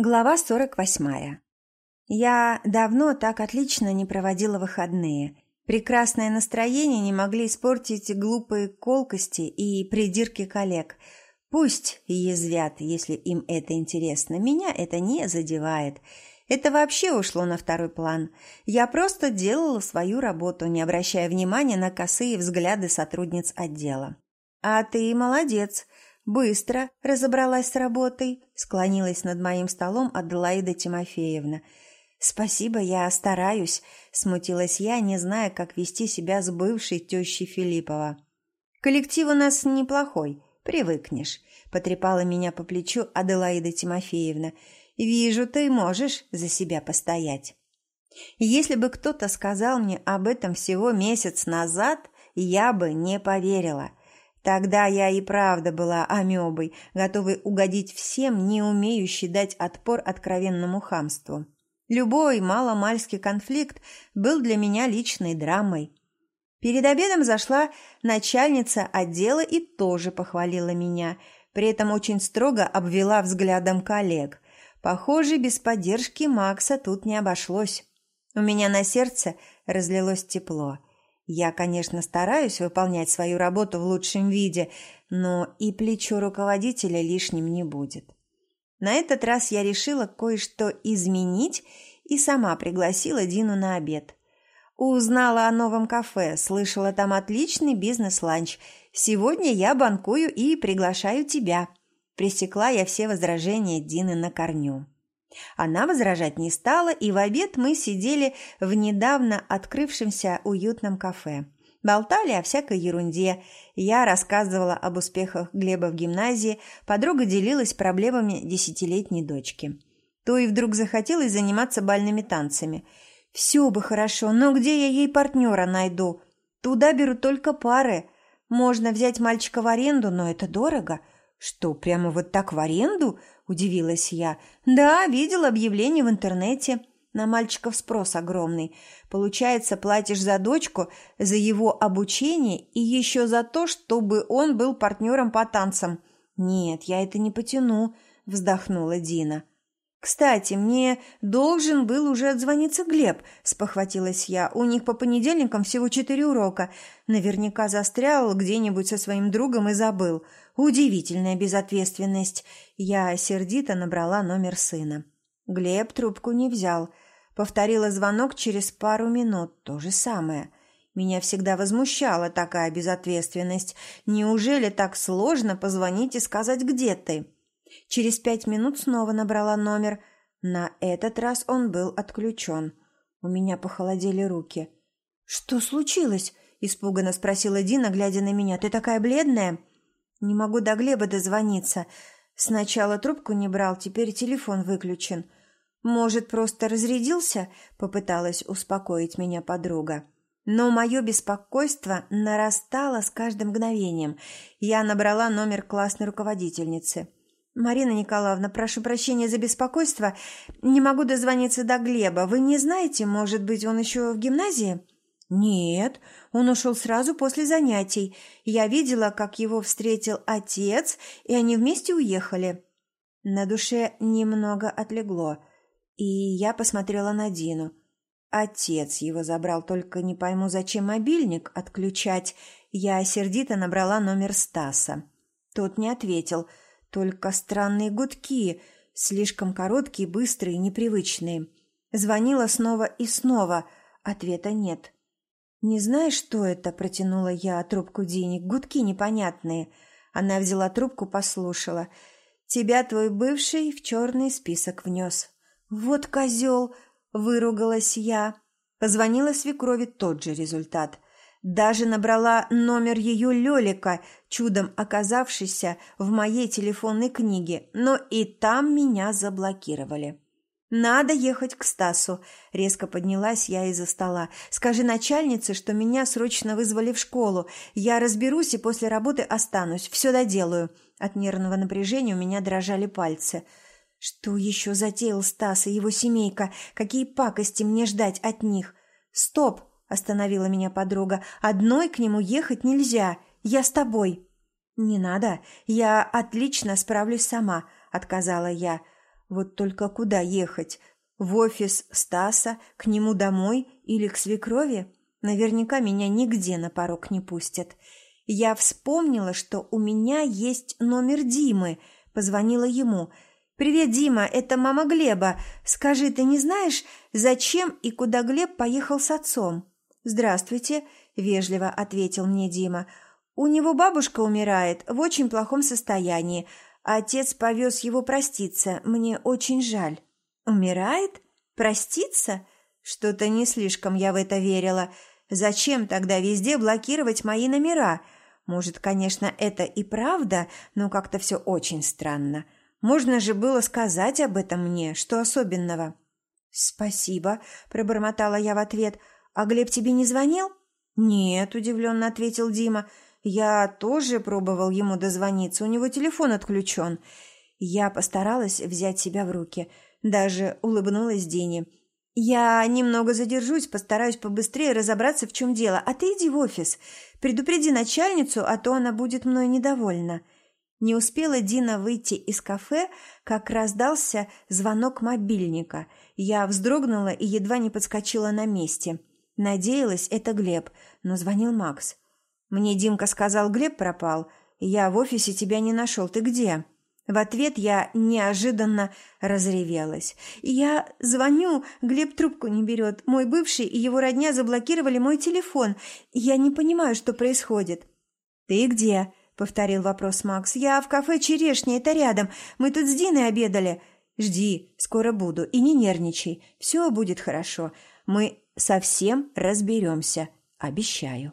Глава 48. Я давно так отлично не проводила выходные. Прекрасное настроение не могли испортить глупые колкости и придирки коллег. Пусть язвят, если им это интересно. Меня это не задевает. Это вообще ушло на второй план. Я просто делала свою работу, не обращая внимания на косые взгляды сотрудниц отдела. «А ты молодец», «Быстро разобралась с работой», — склонилась над моим столом Аделаида Тимофеевна. «Спасибо, я стараюсь», — смутилась я, не зная, как вести себя с бывшей тещей Филиппова. «Коллектив у нас неплохой, привыкнешь», — потрепала меня по плечу Аделаида Тимофеевна. «Вижу, ты можешь за себя постоять». Если бы кто-то сказал мне об этом всего месяц назад, я бы не поверила. Тогда я и правда была амебой, готовой угодить всем, не умеющей дать отпор откровенному хамству. Любой маломальский конфликт был для меня личной драмой. Перед обедом зашла начальница отдела и тоже похвалила меня, при этом очень строго обвела взглядом коллег. Похоже, без поддержки Макса тут не обошлось. У меня на сердце разлилось тепло – я, конечно, стараюсь выполнять свою работу в лучшем виде, но и плечо руководителя лишним не будет. На этот раз я решила кое-что изменить и сама пригласила Дину на обед. Узнала о новом кафе, слышала там отличный бизнес-ланч. Сегодня я банкую и приглашаю тебя. Пресекла я все возражения Дины на корню. Она возражать не стала, и в обед мы сидели в недавно открывшемся уютном кафе. Болтали о всякой ерунде. Я рассказывала об успехах Глеба в гимназии, подруга делилась проблемами десятилетней дочки. То и вдруг захотелось заниматься бальными танцами. «Все бы хорошо, но где я ей партнера найду? Туда берут только пары. Можно взять мальчика в аренду, но это дорого». «Что, прямо вот так в аренду?» Удивилась я. Да, видел объявление в интернете. На мальчиков спрос огромный. Получается, платишь за дочку, за его обучение и еще за то, чтобы он был партнером по танцам. Нет, я это не потяну, вздохнула Дина. «Кстати, мне должен был уже отзвониться Глеб», – спохватилась я. «У них по понедельникам всего четыре урока. Наверняка застрял где-нибудь со своим другом и забыл. Удивительная безответственность». Я сердито набрала номер сына. Глеб трубку не взял. Повторила звонок через пару минут. То же самое. Меня всегда возмущала такая безответственность. Неужели так сложно позвонить и сказать, где ты?» Через пять минут снова набрала номер. На этот раз он был отключен. У меня похолодели руки. «Что случилось?» – испуганно спросила Дина, глядя на меня. «Ты такая бледная?» «Не могу до Глеба дозвониться. Сначала трубку не брал, теперь телефон выключен. Может, просто разрядился?» – попыталась успокоить меня подруга. Но мое беспокойство нарастало с каждым мгновением. Я набрала номер классной руководительницы – «Марина Николаевна, прошу прощения за беспокойство. Не могу дозвониться до Глеба. Вы не знаете, может быть, он еще в гимназии?» «Нет, он ушел сразу после занятий. Я видела, как его встретил отец, и они вместе уехали». На душе немного отлегло, и я посмотрела на Дину. Отец его забрал, только не пойму, зачем мобильник отключать. Я сердито набрала номер Стаса. Тот не ответил – только странные гудки, слишком короткие, быстрые, непривычные. Звонила снова и снова. Ответа нет. «Не знаешь, что это?» – протянула я трубку денег. «Гудки непонятные». Она взяла трубку, послушала. «Тебя твой бывший в черный список внес». «Вот козел!» – выругалась я. Позвонила свекрови тот же результат. Даже набрала номер ее Лелика, чудом оказавшийся в моей телефонной книге, но и там меня заблокировали. «Надо ехать к Стасу», – резко поднялась я из-за стола. «Скажи начальнице, что меня срочно вызвали в школу. Я разберусь и после работы останусь. Все доделаю». От нервного напряжения у меня дрожали пальцы. Что еще затеял Стас и его семейка? Какие пакости мне ждать от них? «Стоп!» Остановила меня подруга. Одной к нему ехать нельзя. Я с тобой. Не надо. Я отлично справлюсь сама, отказала я. Вот только куда ехать? В офис Стаса, к нему домой или к свекрови? Наверняка меня нигде на порог не пустят. Я вспомнила, что у меня есть номер Димы. Позвонила ему. «Привет, Дима, это мама Глеба. Скажи, ты не знаешь, зачем и куда Глеб поехал с отцом?» «Здравствуйте», – вежливо ответил мне Дима. «У него бабушка умирает в очень плохом состоянии. Отец повез его проститься. Мне очень жаль». «Умирает? Проститься?» Что-то не слишком я в это верила. Зачем тогда везде блокировать мои номера? Может, конечно, это и правда, но как-то все очень странно. Можно же было сказать об этом мне, что особенного. «Спасибо», – пробормотала я в ответ. «А Глеб тебе не звонил?» «Нет», – удивленно ответил Дима. «Я тоже пробовал ему дозвониться, у него телефон отключен». Я постаралась взять себя в руки, даже улыбнулась Дине. «Я немного задержусь, постараюсь побыстрее разобраться, в чем дело, а ты иди в офис. Предупреди начальницу, а то она будет мной недовольна». Не успела Дина выйти из кафе, как раздался звонок мобильника. Я вздрогнула и едва не подскочила на месте. Надеялась, это Глеб, но звонил Макс. «Мне Димка сказал, Глеб пропал. Я в офисе тебя не нашел. Ты где?» В ответ я неожиданно разревелась. Я звоню, Глеб трубку не берет. Мой бывший и его родня заблокировали мой телефон. Я не понимаю, что происходит. «Ты где?» – повторил вопрос Макс. «Я в кафе «Черешня», это рядом. Мы тут с Диной обедали». «Жди, скоро буду, и не нервничай. Все будет хорошо. Мы совсем разберемся, обещаю».